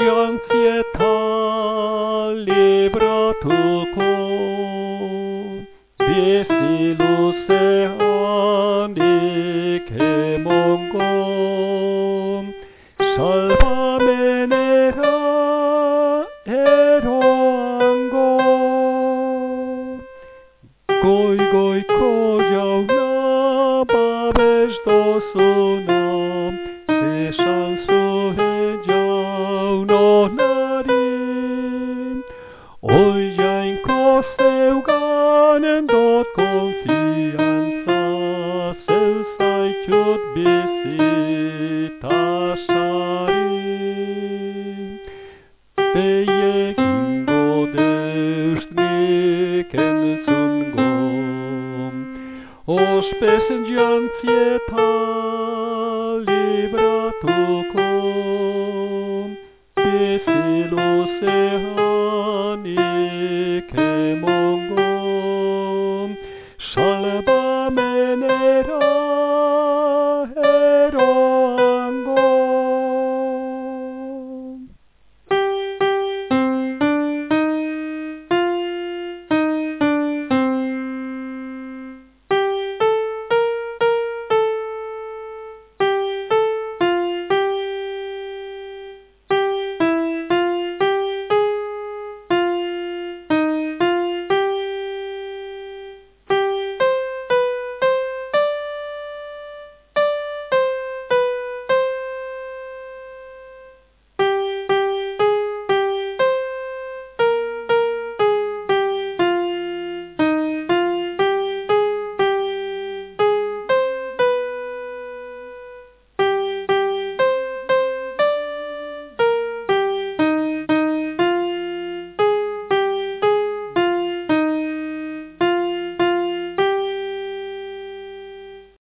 jantzieta libratuko bizi luzeanik emongo salvamenera eroango Goi goiko jauna babes dozuna O spesngian fieta libra tucum, bis filos